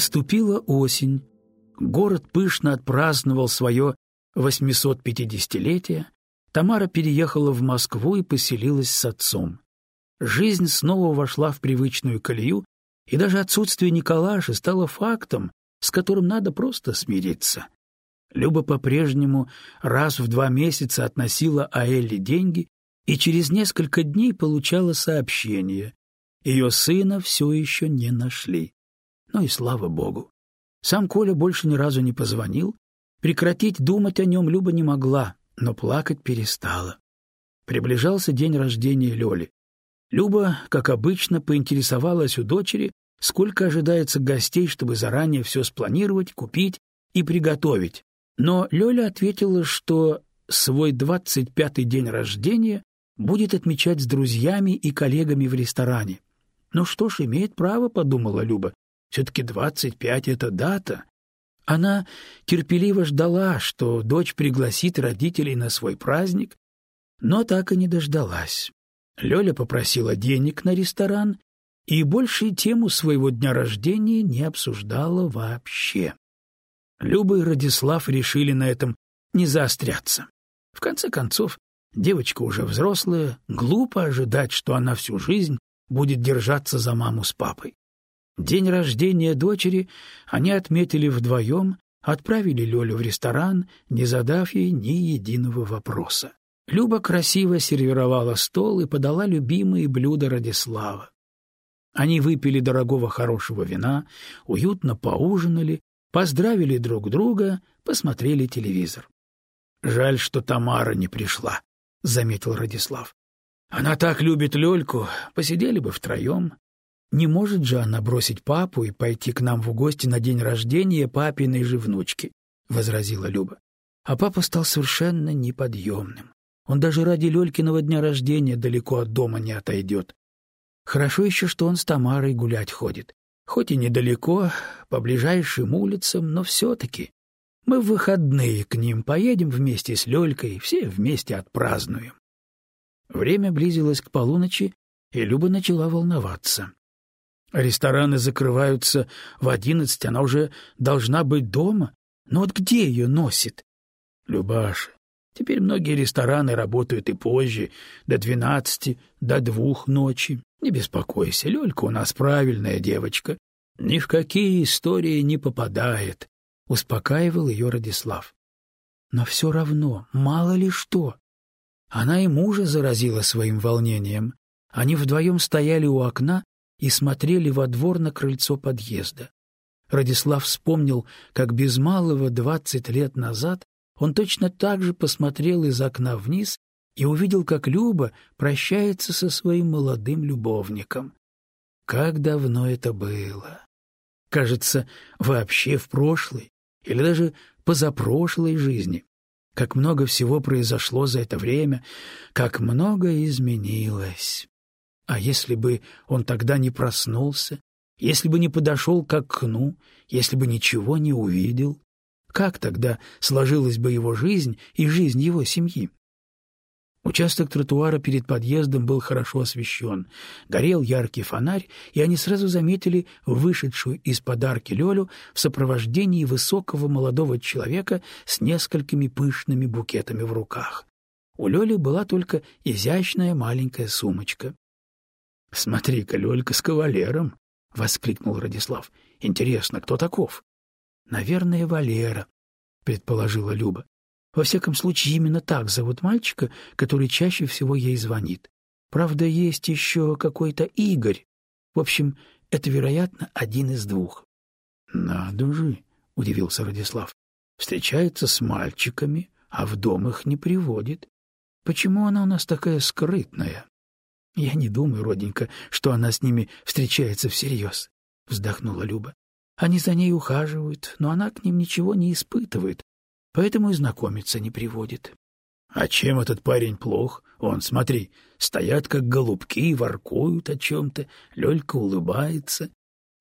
Наступила осень. Город пышно отпраздновал свое 850-летие. Тамара переехала в Москву и поселилась с отцом. Жизнь снова вошла в привычную колею, и даже отсутствие Николаши стало фактом, с которым надо просто смириться. Люба по-прежнему раз в два месяца относила Аэлле деньги и через несколько дней получала сообщение. Ее сына все еще не нашли. Ну и слава богу. Сам Коля больше ни разу не позвонил. Прекратить думать о нем Люба не могла, но плакать перестала. Приближался день рождения Лёли. Люба, как обычно, поинтересовалась у дочери, сколько ожидается гостей, чтобы заранее все спланировать, купить и приготовить. Но Лёля ответила, что свой двадцать пятый день рождения будет отмечать с друзьями и коллегами в ресторане. «Ну что ж, имеет право», — подумала Люба. Все-таки двадцать пять — это дата. Она терпеливо ждала, что дочь пригласит родителей на свой праздник, но так и не дождалась. Лёля попросила денег на ресторан и больше тему своего дня рождения не обсуждала вообще. Люба и Радислав решили на этом не заостряться. В конце концов, девочка уже взрослая, глупо ожидать, что она всю жизнь будет держаться за маму с папой. День рождения дочери они отметили вдвоем, отправили Лёлю в ресторан, не задав ей ни единого вопроса. Люба красиво сервировала стол и подала любимые блюда Радислава. Они выпили дорогого хорошего вина, уютно поужинали, поздравили друг друга, посмотрели телевизор. «Жаль, что Тамара не пришла», — заметил Радислав. «Она так любит Лёльку, посидели бы втроем, не может же она бросить папу и пойти к нам в гости на день рождения папиной же внучки, — возразила Люба. А папа стал совершенно неподъемным. Он даже ради Лёлькиного дня рождения далеко от дома не отойдет. Хорошо еще, что он с Тамарой гулять ходит. Хоть и недалеко, по ближайшим улицам, но все-таки. Мы в выходные к ним поедем вместе с Лёлькой, все вместе отпразднуем. Время близилось к полуночи, и Люба начала волноваться. Рестораны закрываются в одиннадцать, она уже должна быть дома. Но вот где ее носит? Любаша, теперь многие рестораны работают и позже, до двенадцати, до двух ночи. Не беспокойся, Лёлька у нас правильная девочка. Ни в какие истории не попадает, — успокаивал ее Радислав. Но все равно, мало ли что. Она и мужа заразила своим волнением. Они вдвоем стояли у окна и смотрели во двор на крыльцо подъезда. Радислав вспомнил, как без малого двадцать лет назад он точно так же посмотрел из окна вниз и увидел, как Люба прощается со своим молодым любовником. Как давно это было! Кажется, вообще в прошлой или даже позапрошлой жизни. Как много всего произошло за это время, как много изменилось. А если бы он тогда не проснулся, если бы не подошел к окну, если бы ничего не увидел, как тогда сложилась бы его жизнь и жизнь его семьи? Участок тротуара перед подъездом был хорошо освещен. Горел яркий фонарь, и они сразу заметили вышедшую из подарки Лёлю в сопровождении высокого молодого человека с несколькими пышными букетами в руках. У Лёли была только изящная маленькая сумочка. — Смотри-ка, Лёлька с кавалером! — воскликнул Радислав. — Интересно, кто таков? — Наверное, Валера, — предположила Люба. Во всяком случае, именно так зовут мальчика, который чаще всего ей звонит. Правда, есть еще какой-то Игорь. В общем, это, вероятно, один из двух. — Надо же, — удивился Радислав. — Встречается с мальчиками, а в дом их не приводит. Почему она у нас такая скрытная? — Я не думаю, роденька, что она с ними встречается всерьез, — вздохнула Люба. Они за ней ухаживают, но она к ним ничего не испытывает, поэтому и знакомиться не приводит. — А чем этот парень плох? Он, смотри, стоят как голубки, воркуют о чем-то, Лёлька улыбается.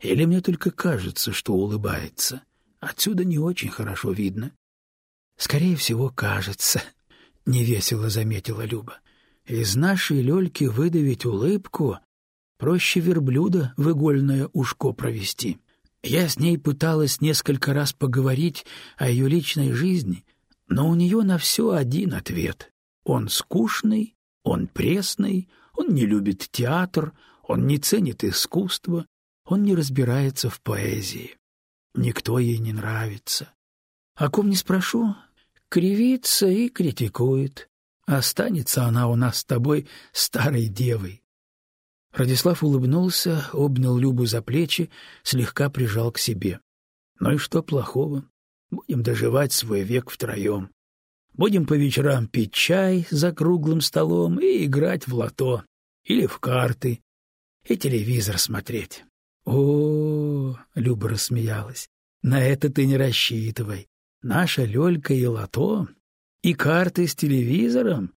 Или мне только кажется, что улыбается? Отсюда не очень хорошо видно. — Скорее всего, кажется, — невесело заметила Люба. Из нашей Лёльки выдавить улыбку проще верблюда в игольное ушко провести. Я с ней пыталась несколько раз поговорить о ее личной жизни, но у нее на все один ответ. Он скучный, он пресный, он не любит театр, он не ценит искусство, он не разбирается в поэзии. Никто ей не нравится. О ком не спрошу, кривится и критикует. Останется она у нас с тобой старой девой. Радислав улыбнулся, обнял Любу за плечи, слегка прижал к себе. Ну и что плохого? Будем доживать свой век втроем. Будем по вечерам пить чай за круглым столом и играть в лото или в карты, и телевизор смотреть. О, -о, -о Люба рассмеялась. На это ты не рассчитывай. Наша Лёлька и лото, и карты с телевизором.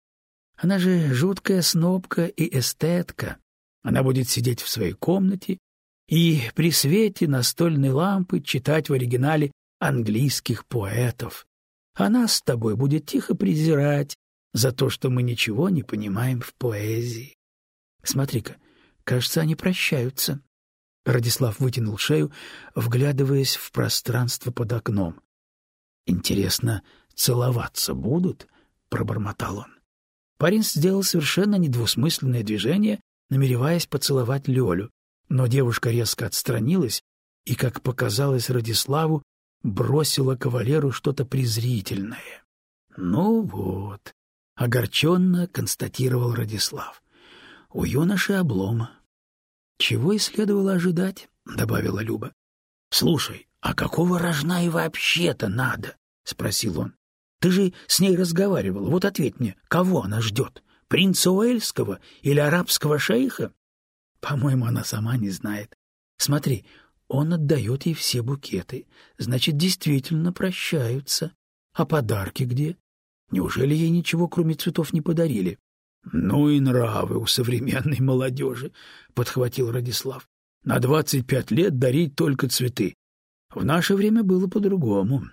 Она же жуткая снобка и эстетка. Она будет сидеть в своей комнате и при свете настольной лампы читать в оригинале английских поэтов. А нас с тобой будет тихо презирать за то, что мы ничего не понимаем в поэзии. Смотри-ка, кажется, они прощаются. Радислав вытянул шею, вглядываясь в пространство под окном. Интересно, целоваться будут? пробормотал он. Парень сделал совершенно недвусмысленное движение, намереваясь поцеловать Лёлю, но девушка резко отстранилась и, как показалось Радиславу, бросила кавалеру что-то презрительное. «Ну вот», — огорченно констатировал Радислав, — «у юноши облома». «Чего и следовало ожидать», — добавила Люба. «Слушай, а какого рожна и вообще-то надо?» — спросил он. «Ты же с ней разговаривал, вот ответь мне, кого она ждет? Принца Уэльского или арабского шейха?» «По-моему, она сама не знает. Смотри, он отдает ей все букеты. Значит, действительно прощаются. А подарки где? Неужели ей ничего, кроме цветов, не подарили? — Ну и нравы у современной молодежи, — подхватил Радислав. — На двадцать пять лет дарить только цветы. В наше время было по-другому.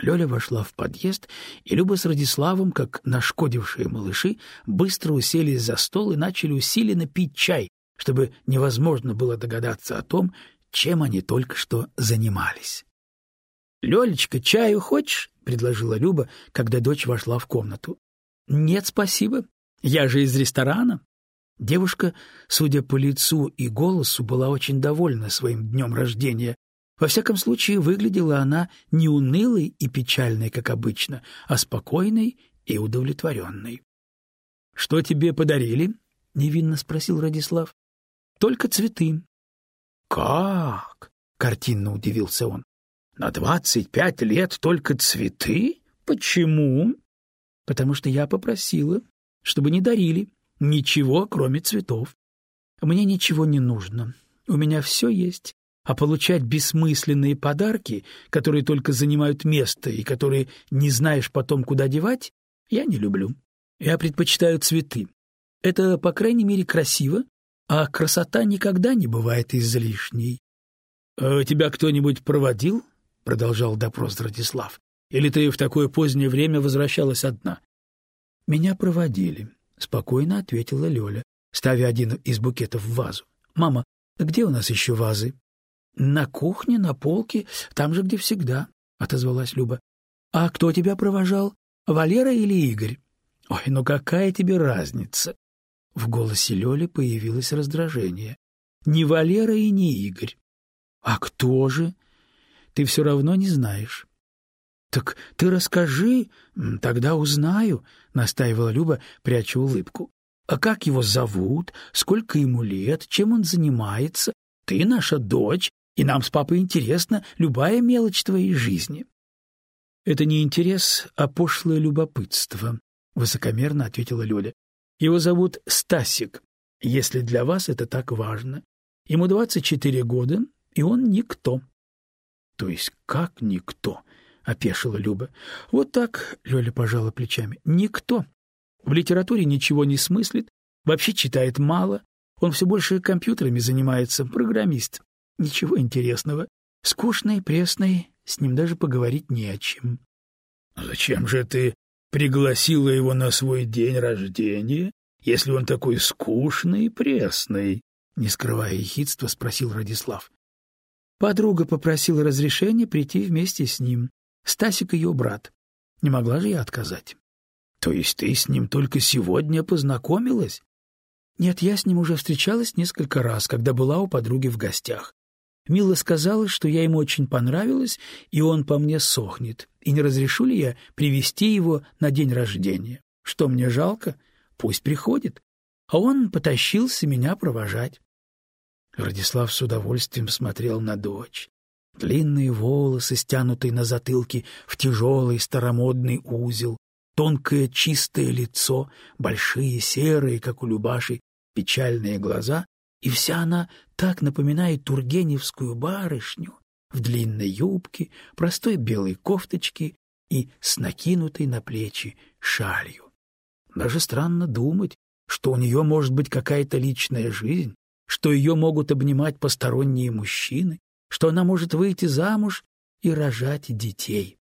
Лёля вошла в подъезд, и Люба с Радиславом, как нашкодившие малыши, быстро уселись за стол и начали усиленно пить чай, чтобы невозможно было догадаться о том, чем они только что занимались. — Лёлечка, чаю хочешь? — предложила Люба, когда дочь вошла в комнату. — Нет, спасибо. Я же из ресторана. Девушка, судя по лицу и голосу, была очень довольна своим днем рождения. Во всяком случае, выглядела она не унылой и печальной, как обычно, а спокойной и удовлетворенной. — Что тебе подарили? — невинно спросил Радислав. — Только цветы. «Как?» — картинно удивился он. «На двадцать пять лет только цветы? Почему?» «Потому что я попросила, чтобы не дарили ничего, кроме цветов. Мне ничего не нужно, у меня все есть, а получать бессмысленные подарки, которые только занимают место и которые не знаешь потом, куда девать, я не люблю. Я предпочитаю цветы. Это, по крайней мере, красиво а красота никогда не бывает излишней. «А — Тебя кто-нибудь проводил? — продолжал допрос Радислав. — Или ты в такое позднее время возвращалась одна? — Меня проводили, — спокойно ответила Лёля, ставя один из букетов в вазу. — Мама, где у нас еще вазы? — На кухне, на полке, там же, где всегда, — отозвалась Люба. — А кто тебя провожал, Валера или Игорь? — Ой, ну какая тебе разница? В голосе Лёли появилось раздражение. «Не Валера и не Игорь». «А кто же?» «Ты все равно не знаешь». «Так ты расскажи, тогда узнаю», — настаивала Люба, пряча улыбку. «А как его зовут? Сколько ему лет? Чем он занимается? Ты наша дочь, и нам с папой интересна любая мелочь твоей жизни». «Это не интерес, а пошлое любопытство», — высокомерно ответила Лёля. Его зовут Стасик, если для вас это так важно. Ему двадцать четыре года, и он никто. — То есть как никто? — опешила Люба. — Вот так, — Лёля пожала плечами, — никто. В литературе ничего не смыслит, вообще читает мало. Он все больше компьютерами занимается, программист. Ничего интересного. Скучный, пресный, с ним даже поговорить не о чем. — Зачем же ты пригласила его на свой день рождения, если он такой скучный и пресный? — не скрывая ехидства, спросил Радислав. Подруга попросила разрешения прийти вместе с ним. Стасик ее брат. Не могла же я отказать. То есть ты с ним только сегодня познакомилась? Нет, я с ним уже встречалась несколько раз, когда была у подруги в гостях. Мила сказала, что я ему очень понравилась, и он по мне сохнет, и не разрешу ли я привести его на день рождения. Что мне жалко? Пусть приходит. А он потащился меня провожать. Радислав с удовольствием смотрел на дочь. Длинные волосы, стянутые на затылке в тяжелый старомодный узел, тонкое чистое лицо, большие серые, как у Любаши, печальные глаза, и вся она так напоминает тургеневскую барышню в длинной юбке, простой белой кофточке и с накинутой на плечи шалью. Даже странно думать, что у нее может быть какая-то личная жизнь, что ее могут обнимать посторонние мужчины, что она может выйти замуж и рожать детей.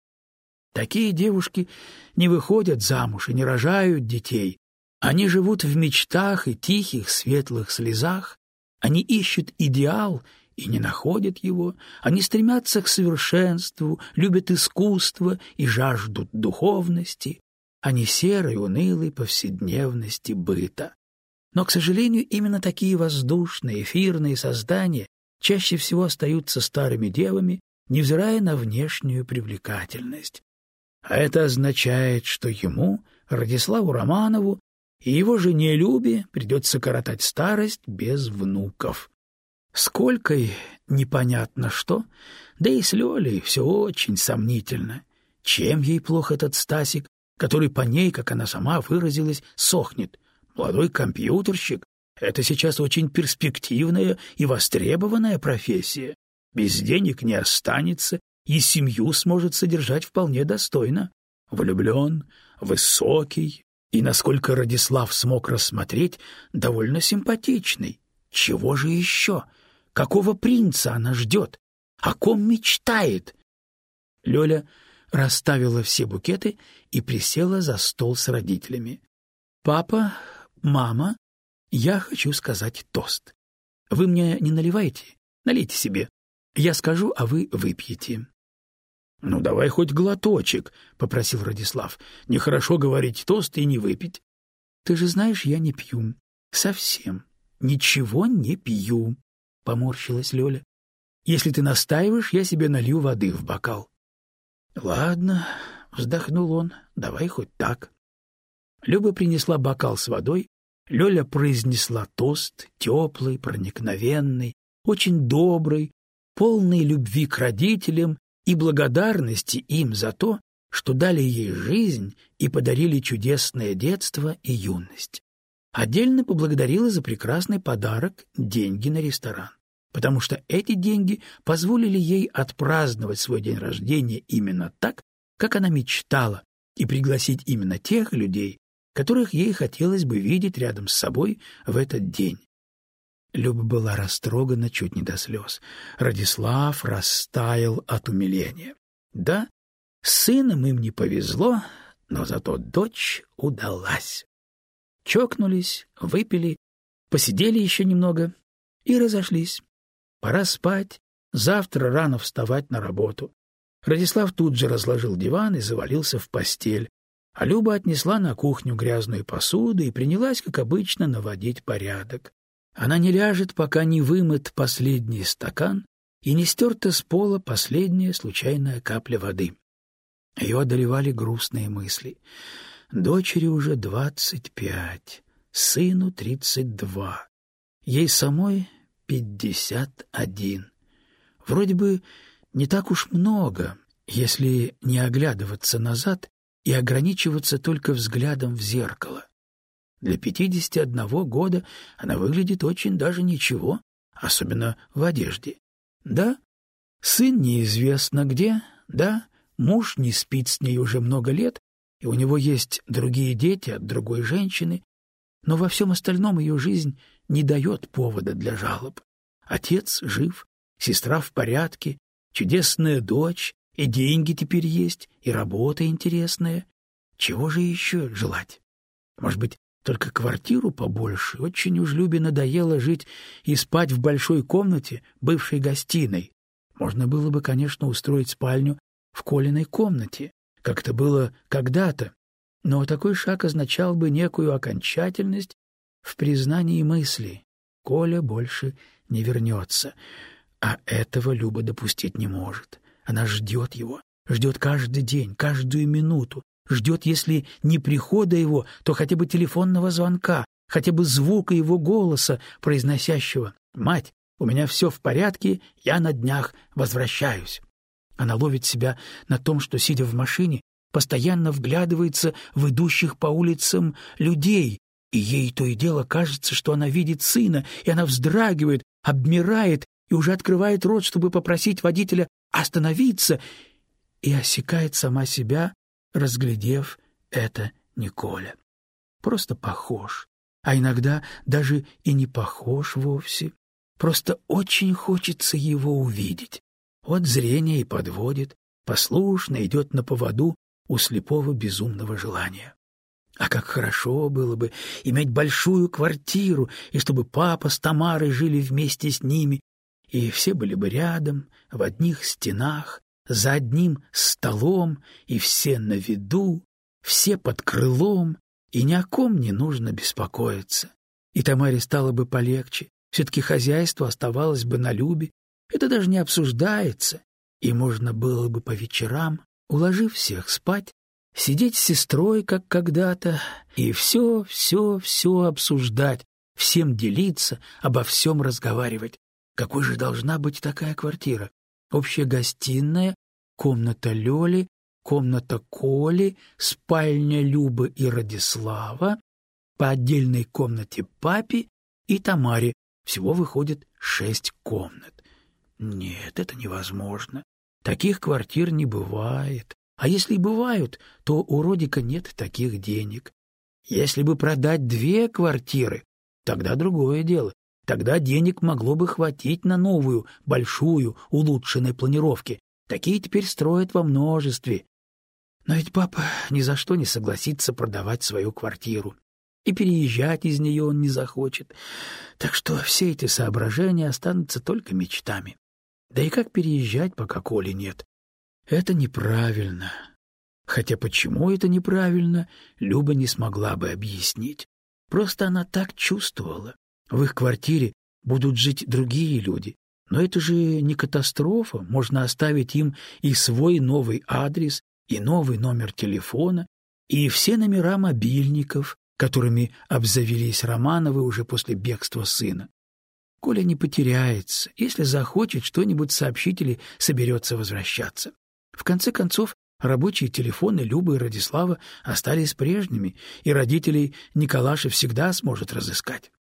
Такие девушки не выходят замуж и не рожают детей. Они живут в мечтах и тихих светлых слезах. Они ищут идеал и не находят его. Они стремятся к совершенству, любят искусство и жаждут духовности, а не серой, унылой повседневности быта. Но, к сожалению, именно такие воздушные, эфирные создания чаще всего остаются старыми девами, невзирая на внешнюю привлекательность. А это означает, что ему, Радиславу Романову, и его жене Любе придется коротать старость без внуков. Сколько и непонятно что, да и с Лёлей все очень сомнительно. Чем ей плох этот Стасик, который по ней, как она сама выразилась, сохнет? Молодой компьютерщик — это сейчас очень перспективная и востребованная профессия. Без денег не останется, и семью сможет содержать вполне достойно. Влюблен, высокий и, насколько Радислав смог рассмотреть, довольно симпатичный. Чего же еще? Какого принца она ждет? О ком мечтает? Лёля расставила все букеты и присела за стол с родителями. «Папа, мама, я хочу сказать тост. Вы мне не наливайте, налейте себе. Я скажу, а вы выпьете. — Ну, давай хоть глоточек, — попросил Радислав. — Нехорошо говорить тост и не выпить. — Ты же знаешь, я не пью. Совсем. Ничего не пью, — поморщилась Лёля. — Если ты настаиваешь, я себе налью воды в бокал. — Ладно, — вздохнул он, — давай хоть так. Люба принесла бокал с водой, Лёля произнесла тост, теплый, проникновенный, очень добрый, полный любви к родителям и благодарности им за то, что дали ей жизнь и подарили чудесное детство и юность. Отдельно поблагодарила за прекрасный подарок деньги на ресторан, потому что эти деньги позволили ей отпраздновать свой день рождения именно так, как она мечтала, и пригласить именно тех людей, которых ей хотелось бы видеть рядом с собой в этот день. Люба была растрогана чуть не до слез. Радислав растаял от умиления. Да, с сыном им не повезло, но зато дочь удалась. Чокнулись, выпили, посидели еще немного и разошлись. Пора спать, завтра рано вставать на работу. Радислав тут же разложил диван и завалился в постель, а Люба отнесла на кухню грязную посуду и принялась, как обычно, наводить порядок. Она не ляжет, пока не вымыт последний стакан и не стерта с пола последняя случайная капля воды. Ее одолевали грустные мысли. Дочери уже двадцать пять, сыну тридцать два, ей самой пятьдесят один. Вроде бы не так уж много, если не оглядываться назад и ограничиваться только взглядом в зеркало. Для пятидесяти одного года она выглядит очень даже ничего, особенно в одежде. Да, сын неизвестно где, да, муж не спит с ней уже много лет, и у него есть другие дети от другой женщины, но во всем остальном ее жизнь не дает повода для жалоб. Отец жив, сестра в порядке, чудесная дочь, и деньги теперь есть, и работа интересная. Чего же еще желать? Может быть, только квартиру побольше. Очень уж Любе надоело жить и спать в большой комнате, бывшей гостиной. Можно было бы, конечно, устроить спальню в Колиной комнате, как это было когда-то, но такой шаг означал бы некую окончательность в признании мысли. Коля больше не вернется, а этого Люба допустить не может. Она ждет его, ждет каждый день, каждую минуту, ждет, если не прихода его, то хотя бы телефонного звонка, хотя бы звука его голоса, произносящего «Мать, у меня все в порядке, я на днях возвращаюсь». Она ловит себя на том, что, сидя в машине, постоянно вглядывается в идущих по улицам людей, и ей то и дело кажется, что она видит сына, и она вздрагивает, обмирает и уже открывает рот, чтобы попросить водителя остановиться, и осекает сама себя, разглядев это Николя. Просто похож, а иногда даже и не похож вовсе. Просто очень хочется его увидеть. Вот зрение и подводит, послушно идет на поводу у слепого безумного желания. А как хорошо было бы иметь большую квартиру, и чтобы папа с Тамарой жили вместе с ними, и все были бы рядом, в одних стенах, за одним столом, и все на виду, все под крылом, и ни о ком не нужно беспокоиться. И Тамаре стало бы полегче, все-таки хозяйство оставалось бы на любе, это даже не обсуждается, и можно было бы по вечерам, уложив всех спать, сидеть с сестрой, как когда-то, и все, все, все обсуждать, всем делиться, обо всем разговаривать. Какой же должна быть такая квартира? Общая гостиная, комната Лёли, комната Коли, спальня Любы и Радислава, по отдельной комнате папе и Тамаре. Всего выходит шесть комнат. Нет, это невозможно. Таких квартир не бывает. А если и бывают, то у Родика нет таких денег. Если бы продать две квартиры, тогда другое дело. Тогда денег могло бы хватить на новую, большую, улучшенной планировке. Такие теперь строят во множестве. Но ведь папа ни за что не согласится продавать свою квартиру. И переезжать из нее он не захочет. Так что все эти соображения останутся только мечтами. Да и как переезжать, пока Коли нет? Это неправильно. Хотя почему это неправильно, Люба не смогла бы объяснить. Просто она так чувствовала. В их квартире будут жить другие люди. Но это же не катастрофа, можно оставить им и свой новый адрес, и новый номер телефона, и все номера мобильников, которыми обзавелись Романовы уже после бегства сына. Коля не потеряется, если захочет что-нибудь сообщить или соберется возвращаться. В конце концов, рабочие телефоны Любы и Радислава остались прежними, и родителей Николаша всегда сможет разыскать.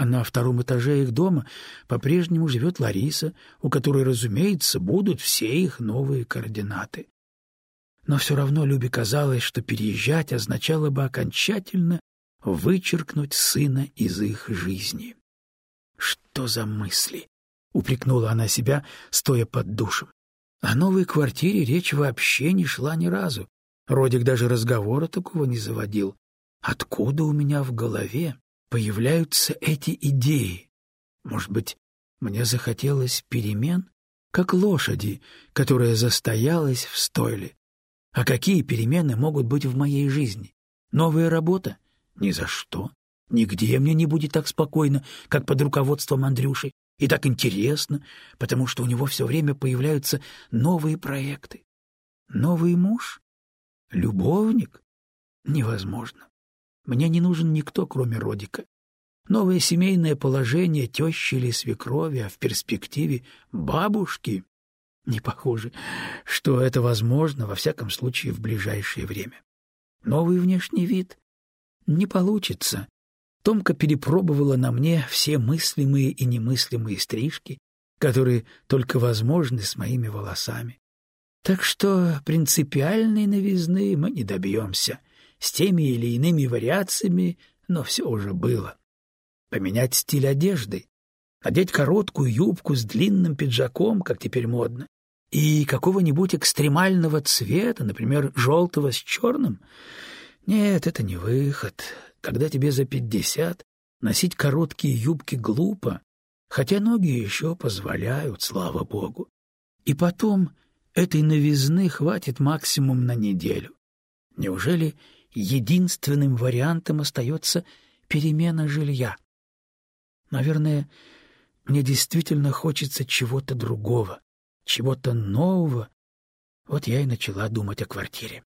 А на втором этаже их дома по-прежнему живет Лариса, у которой, разумеется, будут все их новые координаты. Но все равно Любе казалось, что переезжать означало бы окончательно вычеркнуть сына из их жизни. «Что за мысли?» — упрекнула она себя, стоя под душем. О новой квартире речь вообще не шла ни разу. Родик даже разговора такого не заводил. Откуда у меня в голове появляются эти идеи? Может быть, мне захотелось перемен, как лошади, которая застоялась в стойле. А какие перемены могут быть в моей жизни? Новая работа? Ни за что. Нигде мне не будет так спокойно, как под руководством Андрюши, и так интересно, потому что у него все время появляются новые проекты. Новый муж? Любовник? Невозможно. Мне не нужен никто, кроме Родика. Новое семейное положение тещи или свекрови, а в перспективе бабушки. Не похоже, что это возможно, во всяком случае, в ближайшее время. Новый внешний вид? Не получится. Томка перепробовала на мне все мыслимые и немыслимые стрижки, которые только возможны с моими волосами. Так что принципиальной новизны мы не добьемся. С теми или иными вариациями, но все уже было. Поменять стиль одежды, надеть короткую юбку с длинным пиджаком, как теперь модно, и какого-нибудь экстремального цвета, например, желтого с черным? Нет, это не выход. Когда тебе за пятьдесят, носить короткие юбки глупо, хотя ноги еще позволяют, слава богу. И потом этой новизны хватит максимум на неделю. Неужели единственным вариантом остается перемена жилья? Наверное, мне действительно хочется чего-то другого, чего-то нового. Вот я и начала думать о квартире.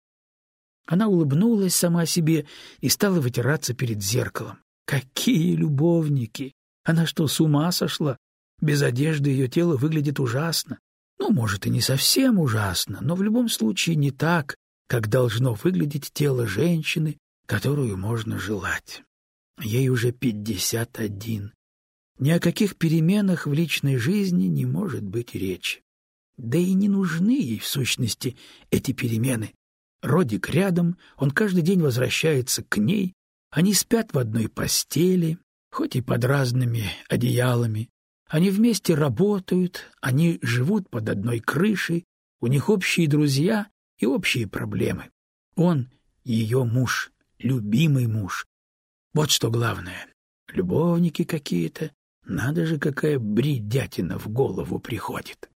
Она улыбнулась сама себе и стала вытираться перед зеркалом. Какие любовники! Она что, с ума сошла? Без одежды ее тело выглядит ужасно. Ну, может, и не совсем ужасно, но в любом случае не так, как должно выглядеть тело женщины, которую можно желать. Ей уже пятьдесят один. Ни о каких переменах в личной жизни не может быть речи. Да и не нужны ей, в сущности, эти перемены. Родик рядом, он каждый день возвращается к ней, они спят в одной постели, хоть и под разными одеялами. Они вместе работают, они живут под одной крышей, у них общие друзья и общие проблемы. Он — ее муж, любимый муж. Вот что главное. Любовники какие-то. Надо же, какая бредятина в голову приходит.